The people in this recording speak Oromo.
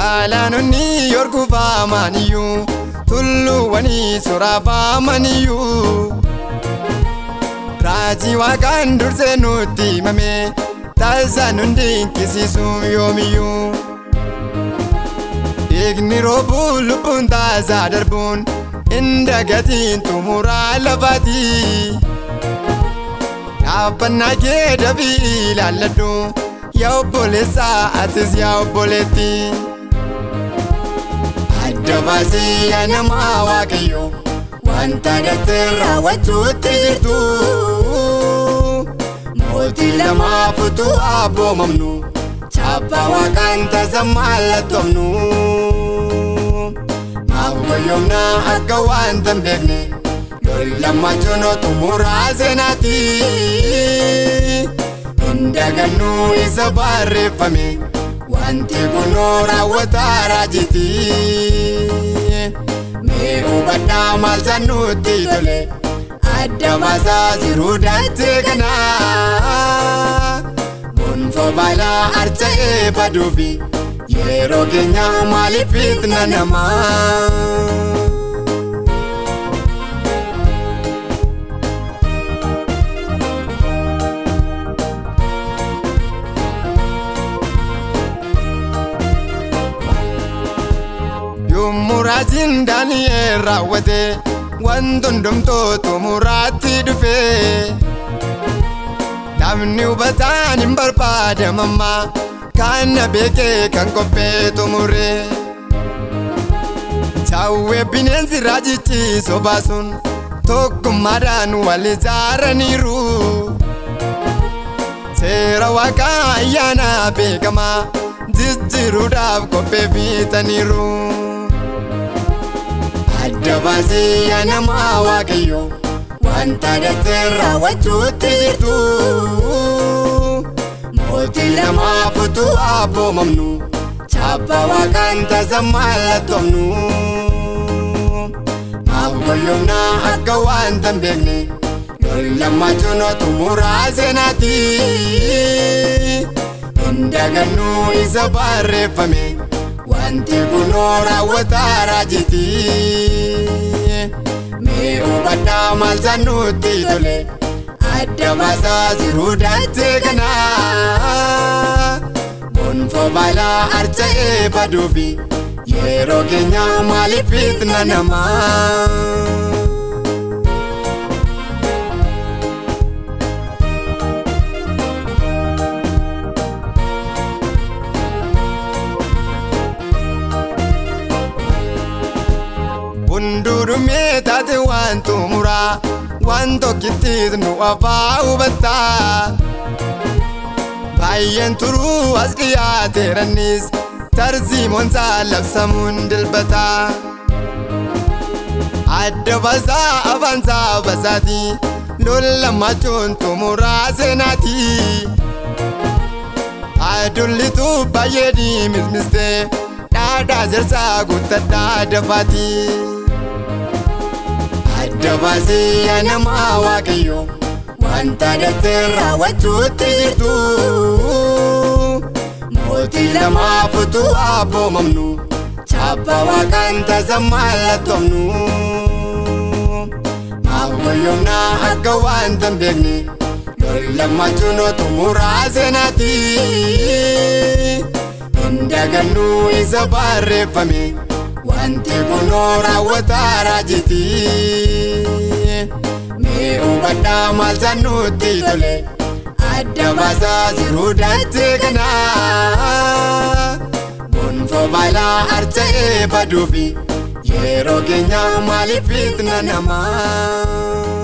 Galaanonni yorguba maniyyuu tulluuwwani soraaba maniyyuu. Raajii waaqaan dursee nutti himame taasisaan hundi kisiisuun yoomiyyuu. Dhiigni roobu lubbuun taasaa darbuun inda gatiin xumuraa lafaati. Dhaabbannaa kee dabii ilaalladhu yaa obboleessaa atis yaa obboleettii. Dabarsee anamaa waaqayyo wanta dafee raawwachuutti jirtu. Mootii lamaa futuu abboomamnu chaappaa waaqaan tasamaa lattoomnu. Maaf goyoomnaa akka wanta hin beekne lollammachuun xumuraa seenaati. Hin dagannu isa barreeffame. wanti kunuu raawwataa raajiti mee hubadhaa maal san nuti tole adda baasaa jiru daattee kana balaa baalaa harca'ee baduufi yeroo keenya maaliif fitna namaa. Asiin daani'ee raawwate wanti hundumtootu muraatti dhufee. Taphni hubataan hin barbaadamamma kan beekee kan qopheetu muree. Chaawwee bineensi raajichi sobaasuun tokkummaadhaan jaara niiru Seera waaqaa ayyaana beekama jijjiiruudhaaf qophee bitaniiru. adda baasee yaa nama waaqayyo wanta dhattee raawwachuutti jirtu mootii namaa futu abboomamnu chaappaa waaqaan tasammaa lattoomnu maaqoyoomnaa akka wanta hin beekne lollammachuun xumuraa seenaati hin dagannuu isa barreeffame. Wanti kunoo raawwataa raajiti. Mee hubannaa maal sannuutti tole. Adda baasaa jiruu daattee kana. Boonfoo balaa harca'ee baduufi yeroo keenya maaliif fitna namaa? Hundurumee taate waan tumuraa waan tokkittis nu afaa hubataa. Baay'een turuu as dhiyaateeranis tarzii moonsaa labsamuun dilbataa. Adda basaa afaansaa basaatii lollamaachuun xumuraa seenaatii. Adullitu baay'ee diimismistee dhaadhaa jirsaa guuttadhaa dafaatii. dabarsii yaa namaa waaqayyo wanta daftee raawwachuutti jirtu mootii namaa futu abboomamnu chaappaa waaqaan tasammallattoomnu maawwayyoomnaa akka waan tan beekne lollammachuun otu muraa seenaati hin dagannuu isa barreeffame. anti kunoo raawwataa raajitii ni hubadhaa maal sannuutti tole adda baasaa jiruu daattee kanaa gonfoo balaa harca'ee baduufi e yeroo keenya maaliif fitna namaa.